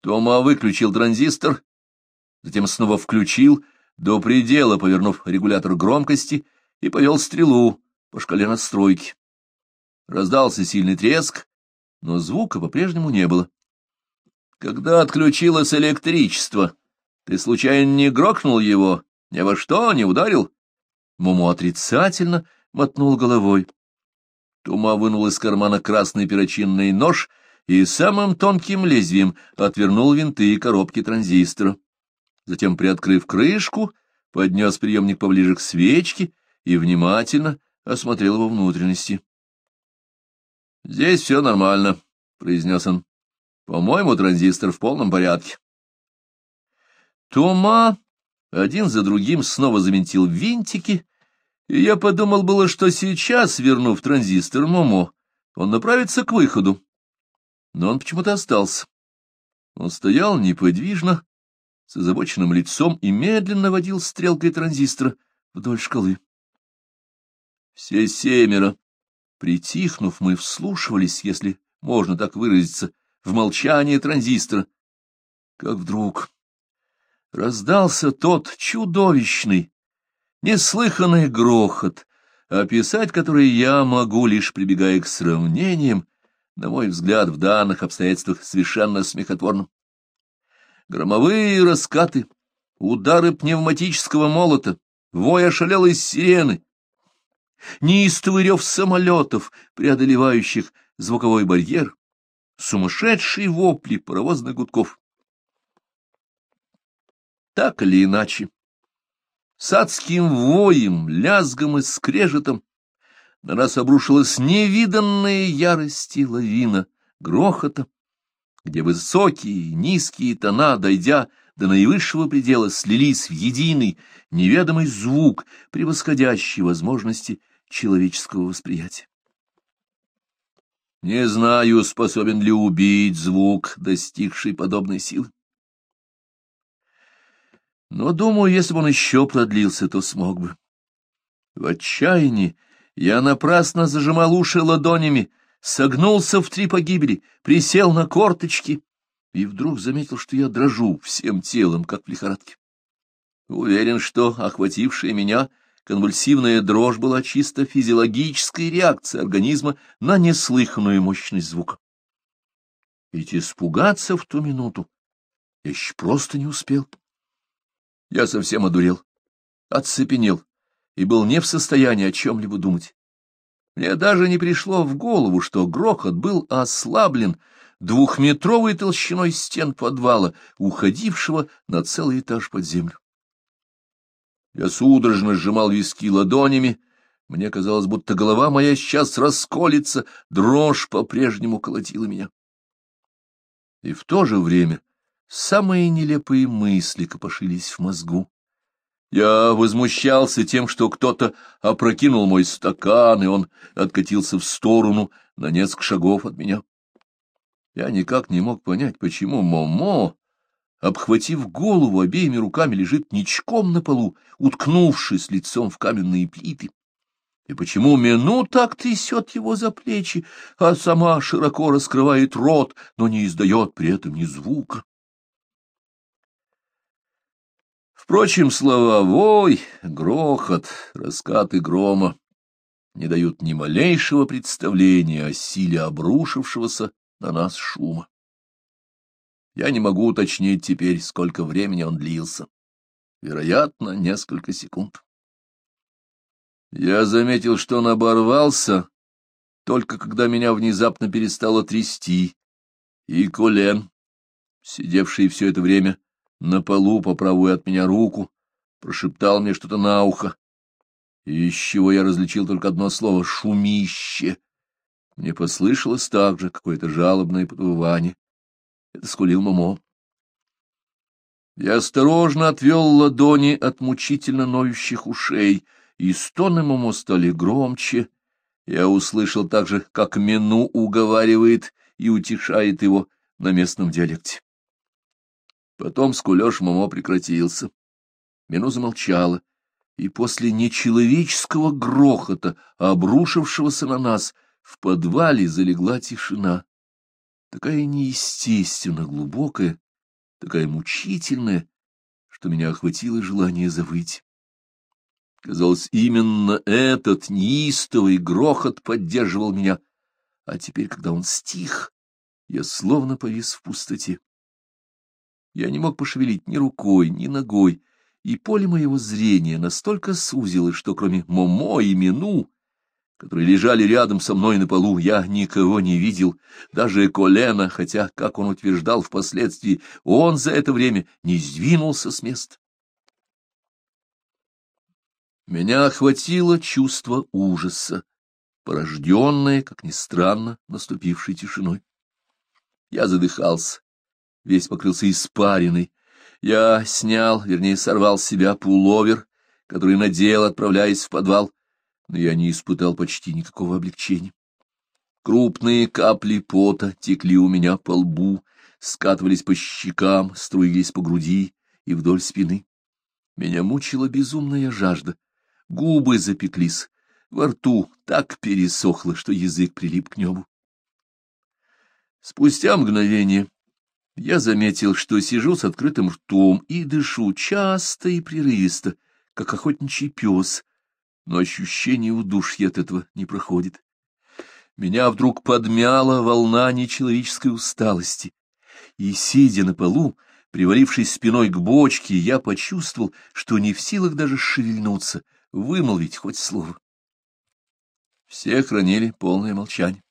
Тома выключил транзистор, затем снова включил, до предела повернув регулятор громкости, и повел стрелу по шкале настройки. Раздался сильный треск, но звука по-прежнему не было. «Когда отключилось электричество, ты случайно не грохнул его? Ни во что не ударил?» Муму отрицательно мотнул головой. Тума вынул из кармана красный перочинный нож — и самым тонким лезвием отвернул винтики коробки транзистора. Затем, приоткрыв крышку, поднес приемник поближе к свечке и внимательно осмотрел его внутренности. — Здесь все нормально, — произнес он. — По-моему, транзистор в полном порядке. Тома один за другим снова завинтил винтики, и я подумал было, что сейчас, вернув транзистор Момо, он направится к выходу но он почему-то остался. Он стоял неподвижно, с озабоченным лицом и медленно водил стрелкой транзистора вдоль шкалы. Все семеро, притихнув, мы вслушивались, если можно так выразиться, в молчание транзистора. Как вдруг раздался тот чудовищный, неслыханный грохот, описать который я могу, лишь прибегая к сравнениям, на мой взгляд, в данных обстоятельствах совершенно смехотворным. Громовые раскаты, удары пневматического молота, вой ошалелой сирены, неистовый рев самолетов, преодолевающих звуковой барьер, сумасшедшие вопли паровозных гудков. Так или иначе, с адским воем, лязгом и скрежетом на нас обрушилась невиданная ярости лавина, грохота, где высокие, низкие тона, дойдя до наивысшего предела, слились в единый, неведомый звук, превосходящий возможности человеческого восприятия. Не знаю, способен ли убить звук, достигший подобной силы. Но, думаю, если бы он еще продлился, то смог бы. В отчаянии я напрасно зажимал уши ладонями, согнулся в три погибели, присел на корточки и вдруг заметил, что я дрожу всем телом, как в лихорадке. Уверен, что охватившая меня конвульсивная дрожь была чисто физиологической реакцией организма на неслыханную мощность звука. Ведь испугаться в ту минуту я еще просто не успел. Я совсем одурел, оцепенел, и был не в состоянии о чем-либо думать. Мне даже не пришло в голову, что грохот был ослаблен двухметровой толщиной стен подвала, уходившего на целый этаж под землю. Я судорожно сжимал виски ладонями, мне казалось, будто голова моя сейчас расколется, дрожь по-прежнему колотила меня. И в то же время самые нелепые мысли копошились в мозгу. Я возмущался тем, что кто-то опрокинул мой стакан, и он откатился в сторону на несколько шагов от меня. Я никак не мог понять, почему Момо, обхватив голову обеими руками, лежит ничком на полу, уткнувшись лицом в каменные плиты. И почему Мину так трясет его за плечи, а сама широко раскрывает рот, но не издает при этом ни звука? Впрочем, слова «вой», «грохот», «раскаты грома» не дают ни малейшего представления о силе обрушившегося на нас шума. Я не могу уточнить теперь, сколько времени он длился. Вероятно, несколько секунд. Я заметил, что он оборвался, только когда меня внезапно перестало трясти, и Колен, сидевший все это время на полу по правую от меня руку, прошептал мне что-то на ухо, из чего я различил только одно слово — «шумище». Мне послышалось также какое-то жалобное подвывание. Это скулил Момо. Я осторожно отвел ладони от мучительно ноющих ушей, и стоны Момо стали громче. Я услышал также, как Мену уговаривает и утешает его на местном диалекте. Потом скулёж Момо прекратился. Мену замолчала, и после нечеловеческого грохота, обрушившегося на нас, в подвале залегла тишина. Такая неестественно глубокая, такая мучительная, что меня охватило желание завыть. Казалось, именно этот неистовый грохот поддерживал меня, а теперь, когда он стих, я словно повис в пустоте. Я не мог пошевелить ни рукой, ни ногой, и поле моего зрения настолько сузилось, что кроме Момо и Мену, которые лежали рядом со мной на полу, я никого не видел, даже колено, хотя, как он утверждал впоследствии, он за это время не сдвинулся с места. Меня охватило чувство ужаса, порожденное, как ни странно, наступившей тишиной. Я задыхался весь покрылся испариной. Я снял, вернее, сорвал с себя пуловер, который надел, отправляясь в подвал, но я не испытал почти никакого облегчения. Крупные капли пота текли у меня по лбу, скатывались по щекам, струились по груди и вдоль спины. Меня мучила безумная жажда. Губы запеклись, во рту так пересохло, что язык прилип к небу. Спустя мгновение я заметил, что сижу с открытым ртом и дышу часто и прерывисто, как охотничий пес, но ощущение удушья от этого не проходит. Меня вдруг подмяла волна нечеловеческой усталости, и, сидя на полу, привалившись спиной к бочке, я почувствовал, что не в силах даже шевельнуться, вымолвить хоть слово. Все хранили полное молчание.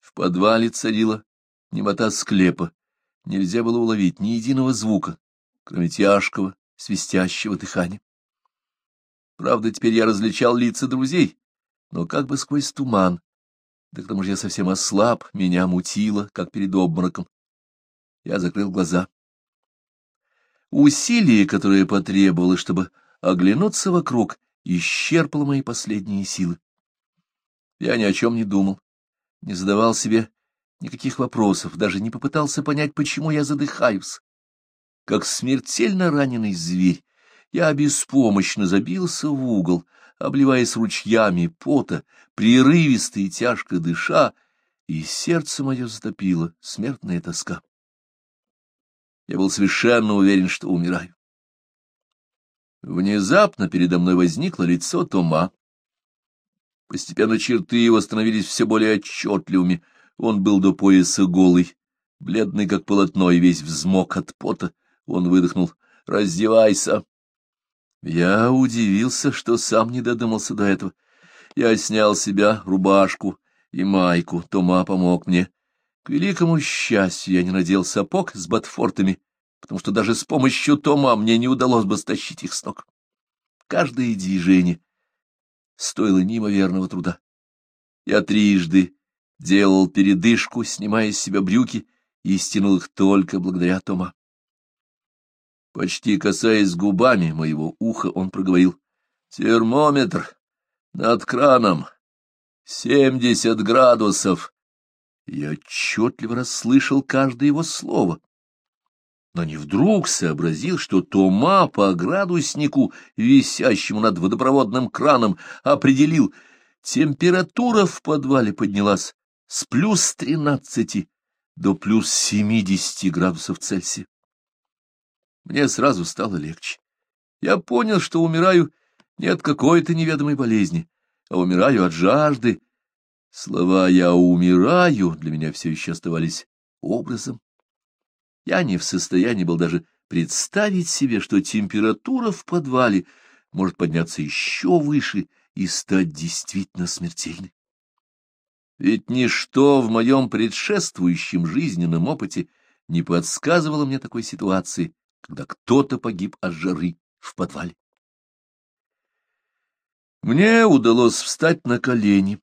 В подвале царила немота склепа, нельзя было уловить ни единого звука, кроме тяжкого, свистящего дыхания. Правда, теперь я различал лица друзей, но как бы сквозь туман. Да к тому же я совсем ослаб, меня мутило, как перед обмороком. Я закрыл глаза. Усилие, которое потребовалось, чтобы оглянуться вокруг, исчерпало мои последние силы. Я ни о чем не думал, не задавал себе никаких вопросов, даже не попытался понять, почему я задыхаюсь. Как смертельно раненый зверь, я беспомощно забился в угол, обливаясь ручьями пота, прерывисто и тяжко дыша, и сердце мое затопило смертная тоска. Я был совершенно уверен, что умираю. Внезапно передо мной возникло лицо Тома. Постепенно черты его становились все более отчетливыми, он был до пояса голый, бледный как полотно и весь взмок от пота. Он выдохнул «Раздевайся!» Я удивился, что сам не додумался до этого. Я снял с себя рубашку и майку, Тома помог мне. К великому счастью я не надел сапог с ботфортами, потому что даже с помощью Тома мне не удалось бы стащить их с ног. Каждое движение стоило неимоверного труда. Я трижды делал передышку, снимая с себя брюки, и стянул их только благодаря Тома. Почти касаясь губами моего уха, он проговорил. «Термометр над краном. Семьдесят градусов». Я отчетливо расслышал каждое его слово. Но не вдруг сообразил, что Тома по градуснику, висящему над водопроводным краном, определил, температура в подвале поднялась с плюс 13 до плюс 70 градусов Цельсия. Мне сразу стало легче. Я понял, что умираю не от какой-то неведомой болезни, а умираю от жажды. Слова «я умираю» для меня все еще оставались образом. Я не в состоянии был даже представить себе, что температура в подвале может подняться еще выше и стать действительно смертельной. Ведь ничто в моем предшествующем жизненном опыте не подсказывало мне такой ситуации, когда кто-то погиб от жары в подвале. Мне удалось встать на колени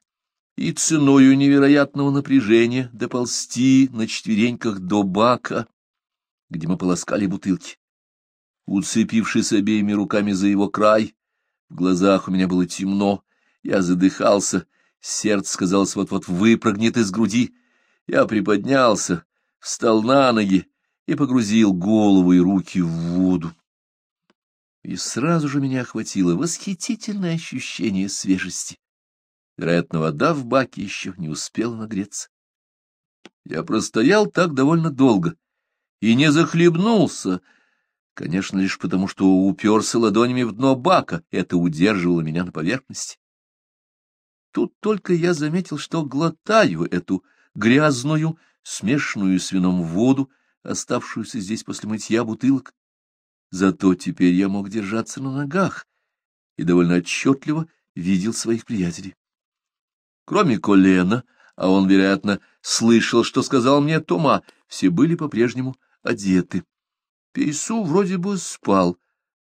и ценою невероятного напряжения доползти на четвереньках до бака, где мы полоскали бутылки. Уцепившись обеими руками за его край, в глазах у меня было темно, я задыхался — Сердце, казалось, вот-вот выпрыгнет из груди. Я приподнялся, встал на ноги и погрузил голову и руки в воду. И сразу же меня охватило восхитительное ощущение свежести. Вероятно, вода в баке еще не успела нагреться. Я простоял так довольно долго и не захлебнулся, конечно, лишь потому, что уперся ладонями в дно бака, это удерживало меня на поверхности. Тут только я заметил, что глотаю эту грязную, смешанную с вином воду, оставшуюся здесь после мытья бутылок. Зато теперь я мог держаться на ногах и довольно отчетливо видел своих приятелей. Кроме Колена, а он, вероятно, слышал, что сказал мне Тома, все были по-прежнему одеты. Пейсу вроде бы спал,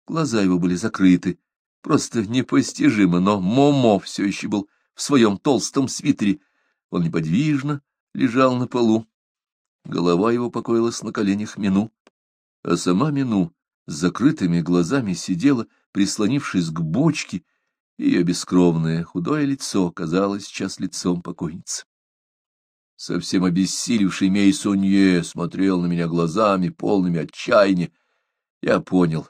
глаза его были закрыты. Просто непостижимо, но Момо все еще был в своем толстом свитере. Он неподвижно лежал на полу. Голова его покоилась на коленях Мену, а сама Мину с закрытыми глазами сидела, прислонившись к бочке, ее бескровное худое лицо казалось сейчас лицом покойницы. Совсем обессилевший Мей Сунье смотрел на меня глазами, полными отчаяния. Я понял,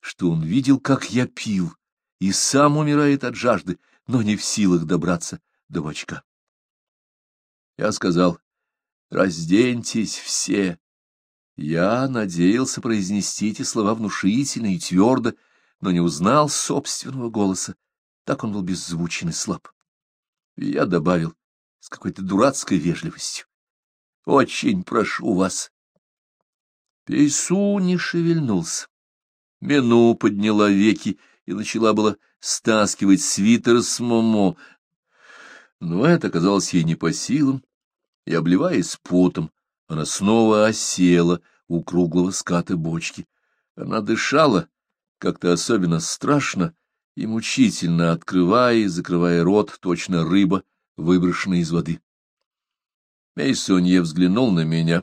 что он видел, как я пил, и сам умирает от жажды, но не в силах добраться до бачка. Я сказал, разденьтесь все. Я надеялся произнести эти слова внушительно и твердо, но не узнал собственного голоса. Так он был беззвучен и слаб. И я добавил с какой-то дурацкой вежливостью. — Очень прошу вас. Пейсу не шевельнулся. Мену подняла веки и начала было стаскивать свитер с Момо, но это оказалось ей не по силам, и, обливаясь потом, она снова осела у круглого ската бочки. Она дышала как-то особенно страшно и мучительно, открывая и закрывая рот, точно рыба, выброшенная из воды. Мейсонье взглянул на меня,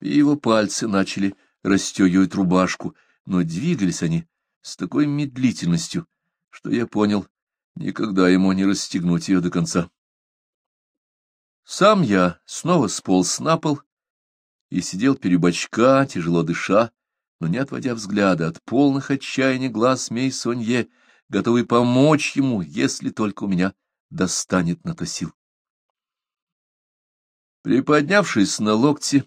и его пальцы начали расстегивать рубашку, но двигались они с такой медлительностью, что я понял, никогда ему не расстегнуть ее до конца. Сам я снова сполз на пол и сидел перебочка, тяжело дыша, но не отводя взгляда от полных отчаяния глаз Мей Сонье, готовый помочь ему, если только у меня достанет на то сил. Приподнявшись на локте,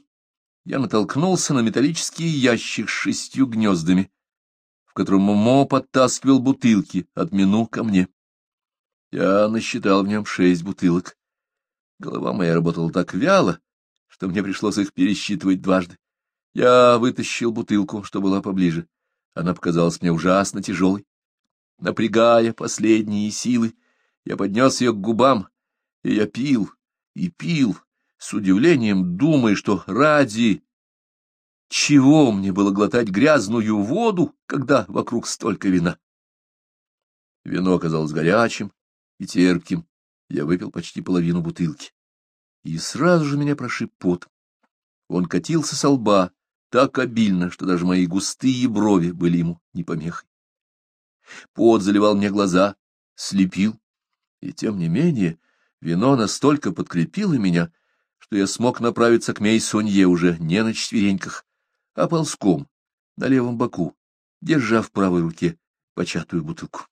я натолкнулся на металлический ящик с шестью гнездами, в котором Момо подтаскивал бутылки от Мену ко мне. Я насчитал в нем шесть бутылок. Голова моя работала так вяло, что мне пришлось их пересчитывать дважды. Я вытащил бутылку, что была поближе. Она показалась мне ужасно тяжелой. Напрягая последние силы, я поднес ее к губам, и я пил, и пил, с удивлением думая, что ради чего мне было глотать грязную воду, когда вокруг столько вина? Вино оказалось горячим и терпким. Я выпил почти половину бутылки. И сразу же меня прошиб пот. Он катился со лба так обильно, что даже мои густые брови были ему не помехой. Пот заливал мне глаза, слепил. И тем не менее вино настолько подкрепило меня, что я смог направиться к Мейсонье уже не на четвереньках, а ползком, на левом боку, держа в правой руке початую бутылку.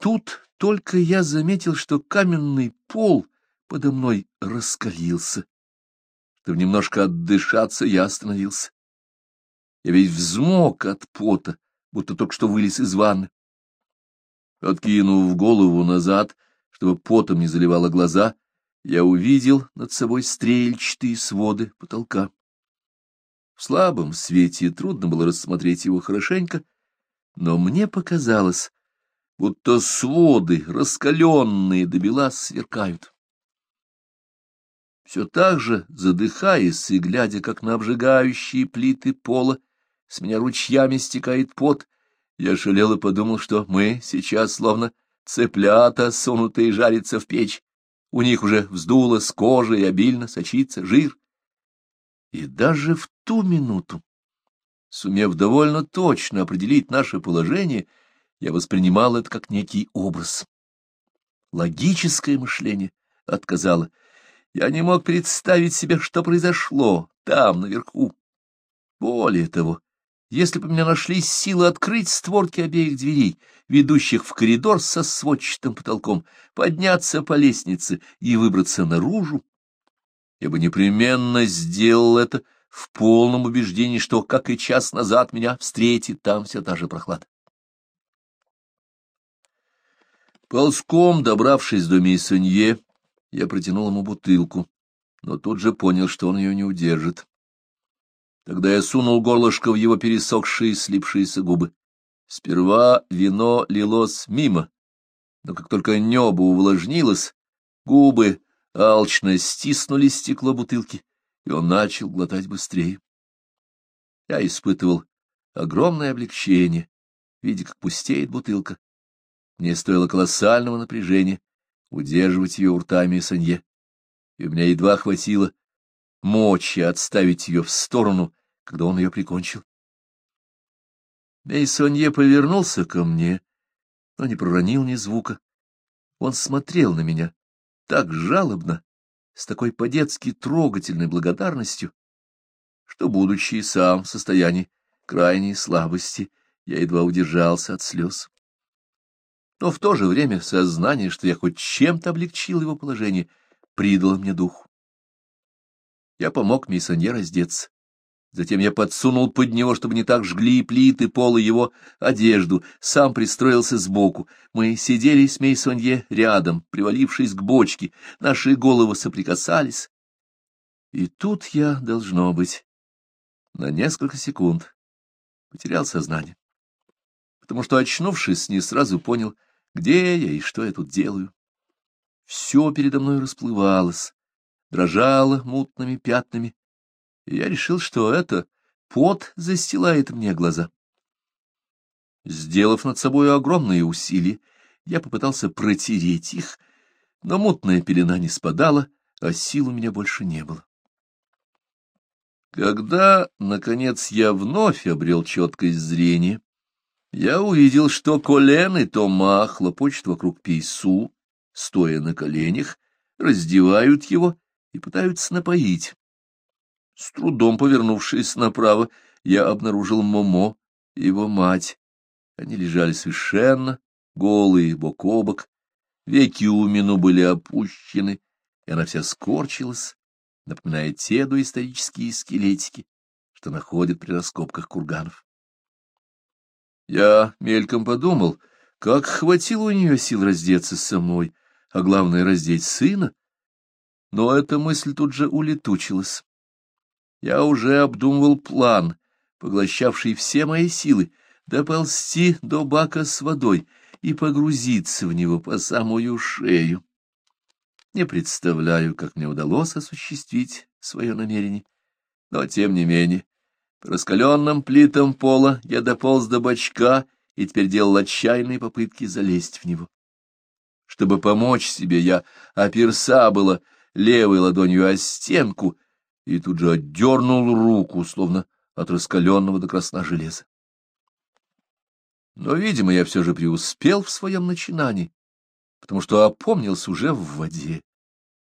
Тут только я заметил, что каменный пол подо мной раскалился. Чтобы немножко отдышаться, я остановился. Я весь взмок от пота, будто только что вылез из ванны. Откинув голову назад, чтобы потом не заливало глаза, я увидел над собой стрельчатые своды потолка. В слабом свете трудно было рассмотреть его хорошенько, но мне показалось, будто своды, раскаленные до бела, сверкают. Все так же, задыхаясь и глядя, как на обжигающие плиты пола, с меня ручьями стекает пот, я жалел и подумал, что мы сейчас словно цыплята, сунутые жарятся в печь. У них уже вздуло с кожи и обильно сочится жир. И даже в ту минуту, сумев довольно точно определить наше положение, я воспринимал это как некий образ. Логическое мышление отказало. Я не мог представить себе, что произошло там, наверху. Более того, если бы у меня нашлись силы открыть створки обеих дверей, ведущих в коридор со сводчатым потолком, подняться по лестнице и выбраться наружу, я бы непременно сделал это в полном убеждении, что, как и час назад, меня встретит там вся та же прохлада. Ползком, добравшись до Мейсонье, я протянул ему бутылку, но тут же понял, что он ее не удержит. Тогда я сунул горлышко в его пересохшие, слипшиеся губы. Сперва вино лилось мимо, но как только небо увлажнилось, губы алчно стиснули стекло бутылки, и он начал глотать быстрее. Я испытывал огромное облегчение, видя, как пустеет бутылка. Мне стоило колоссального напряжения удерживать ее у рта Мессанье, и у меня едва хватило мочи отставить ее в сторону, когда он ее прикончил. Мейсонье повернулся ко мне, но не проронил ни звука. Он смотрел на меня, так жалобно, с такой по-детски трогательной благодарностью, что, будучи сам в состоянии крайней слабости, я едва удержался от слез. Но в то же время сознание, что я хоть чем-то облегчил его положение, придало мне дух. Я помог миссионеру раздеться. Затем я подсунул под него, чтобы не так жгли плиты пола его одежду, сам пристроился сбоку. Мы сидели с Мейсонье рядом, привалившись к бочке, наши головы соприкасались. И тут я, должно быть, на несколько секунд потерял сознание, потому что, очнувшись, не сразу понял, где я и что я тут делаю. Все передо мной расплывалось, дрожало мутными пятнами, я решил, что это пот застилает мне глаза. Сделав над собой огромные усилия, я попытался протереть их, но мутная пелена не спадала, а сил у меня больше не было. Когда, наконец, я вновь обрел четкость зрения, я увидел, что Колен и Тома хлопочут вокруг Пейсу, стоя на коленях, раздевают его и пытаются напоить. С трудом повернувшись направо, я обнаружил Момо и его мать. Они лежали совершенно голые, бок о бок. Веки у Мену были опущены, и она вся скорчилась, напоминая те доисторические скелетики, что находят при раскопках курганов. Я мельком подумал, как хватило у нее сил раздеться самой, а главное — раздеть сына, но эта мысль тут же улетучилась. Я уже обдумывал план, поглощавший все мои силы, доползти до бака с водой и погрузиться в него по самую шею. Не представляю, как мне удалось осуществить свое намерение. Но, тем не менее, по раскаленным плитам пола я дополз до бачка и теперь делал отчаянные попытки залезть в него. Чтобы помочь себе, я оперса было левой ладонью о стенку — и тут же отдернул руку, словно от раскаленного до красна железа. Но, видимо, я все же преуспел в своем начинании, потому что опомнился уже в воде.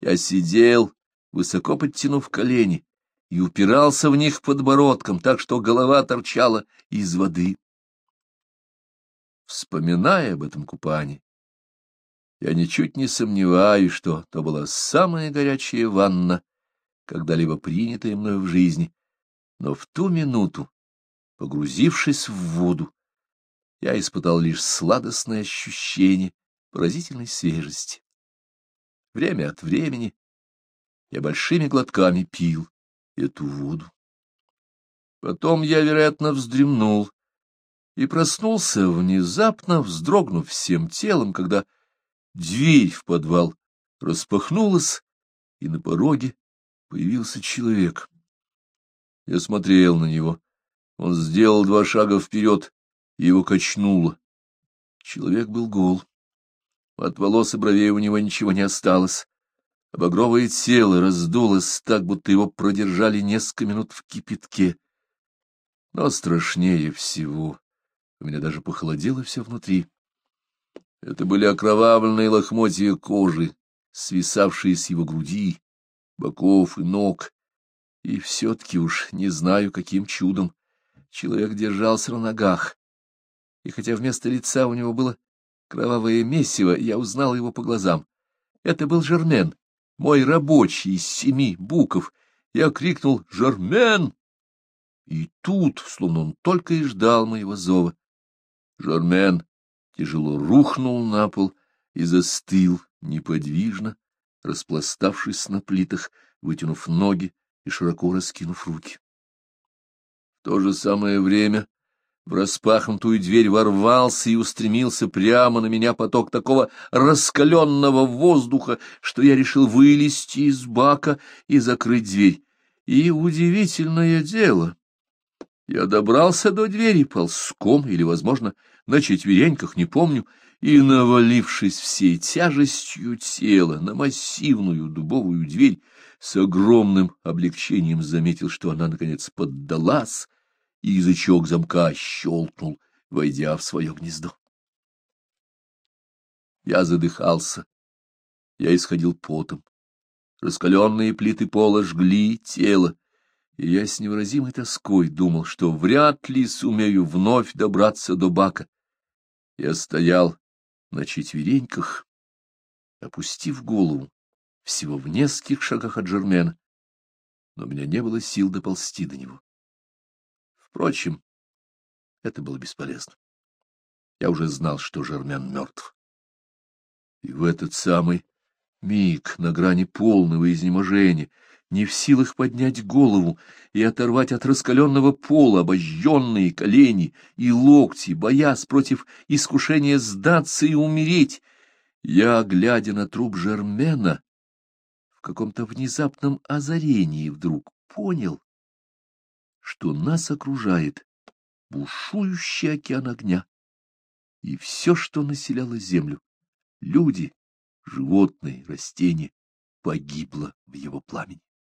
Я сидел, высоко подтянув колени, и упирался в них подбородком, так что голова торчала из воды. Вспоминая об этом купании, я ничуть не сомневаюсь, что то была самая горячая ванна, когда-либо принятое мною в жизни. Но в ту минуту, погрузившись в воду, я испытал лишь сладостное ощущение поразительной свежести. Время от времени я большими глотками пил эту воду. Потом я, вероятно, вздремнул и проснулся внезапно, вздрогнув всем телом, когда дверь в подвал распахнулась, и на пороге появился человек. Я смотрел на него. Он сделал два шага вперед, и его качнуло. Человек был гол. От волос и бровей у него ничего не осталось. А багровое тело раздулось так, будто его продержали несколько минут в кипятке. Но страшнее всего. У меня даже похолодело все внутри. Это были окровавленные лохмотья кожи, свисавшие с его груди, боков и ног. И все-таки уж не знаю, каким чудом человек держался на ногах. И хотя вместо лица у него было кровавое месиво, я узнал его по глазам. Это был Жермен, мой рабочий из семи буков. Я крикнул «Жермен!» И тут, словно он только и ждал моего зова, Жермен тяжело рухнул на пол и застыл неподвижно, распластавшись на плитах, вытянув ноги и широко раскинув руки. В то же самое время в распахнутую дверь ворвался и устремился прямо на меня поток такого раскаленного воздуха, что я решил вылезти из бака и закрыть дверь. И удивительное дело! Я добрался до двери ползком или, возможно, на четвереньках, не помню, и, навалившись всей тяжестью тела на массивную дубовую дверь, с огромным облегчением заметил, что она, наконец, поддалась, и язычок замка щелкнул, войдя в свое гнездо. Я задыхался. Я исходил потом. Раскаленные плиты пола жгли тело, и я с невыразимой тоской думал, что вряд ли сумею вновь добраться до бака, я стоял на четвереньках, опустив голову, всего в нескольких шагах от Жермена, но у меня не было сил доползти до него. Впрочем, это было бесполезно. Я уже знал, что Жермен мертв. И в этот самый миг на грани полного изнеможения — не в силах поднять голову и оторвать от раскаленного пола обожженные колени и локти, боясь против искушения сдаться и умереть. Я, глядя на труп Жермена, в каком-то внезапном озарении вдруг понял, что нас окружает бушующий океан огня и все, что населяло землю — люди, животные, растения — погибло в его пламени.